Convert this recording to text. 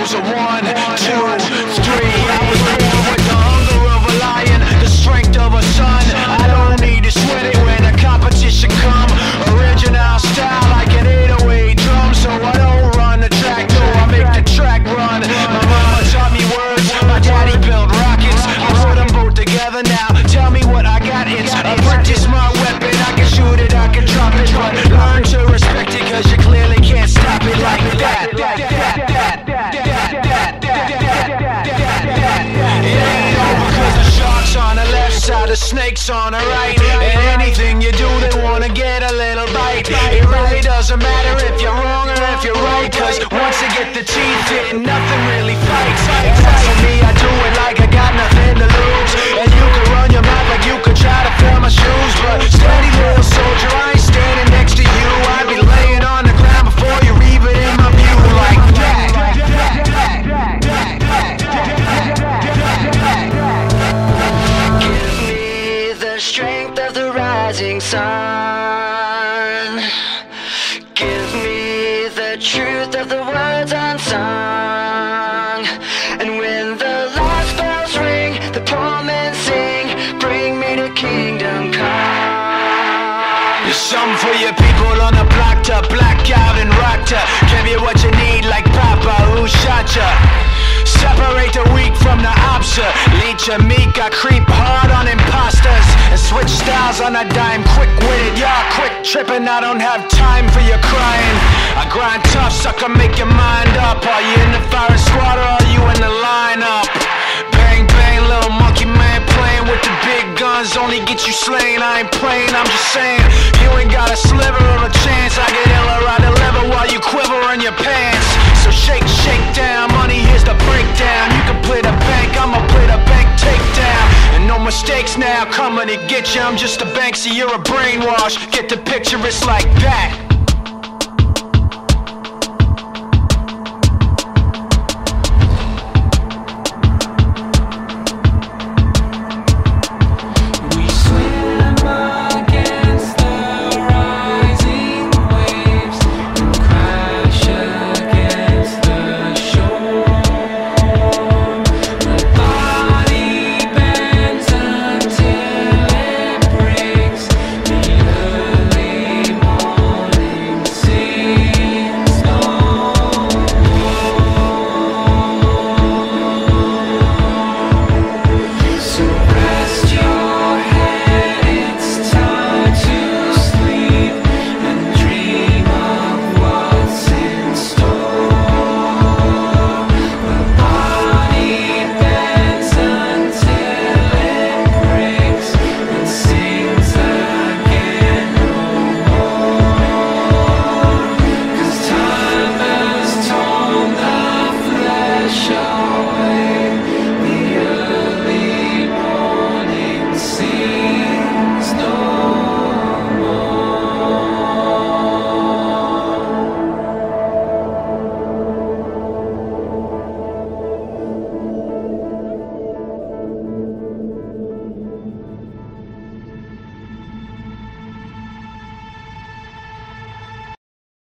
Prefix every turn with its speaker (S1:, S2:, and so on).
S1: a one, two, the snake's on the right. And anything you do, they wanna get a little bite. It really doesn't matter if you're wrong or if you're right, cause once you get the teeth in, nothing really fights.
S2: Rising sun. Give me the truth of the words unsung. And when the last bells ring, the poor men sing, bring me to kingdom come.
S1: There's something for your people on the block to black out and rock to give you what you need like Papa who shot ya. Separate the weak from the opsa. Leech and meek, I creep hard tripping. I don't have time for your crying. I grind tough, sucker, make your mind up. Are you in the firing squad or are you in the lineup? Bang bang, little monkey man playing with the big guns only get you slain. I ain't playing, I'm just saying mistakes now coming to get you. I'm just a Banksy, you're a brainwash. Get the picture, it's like that.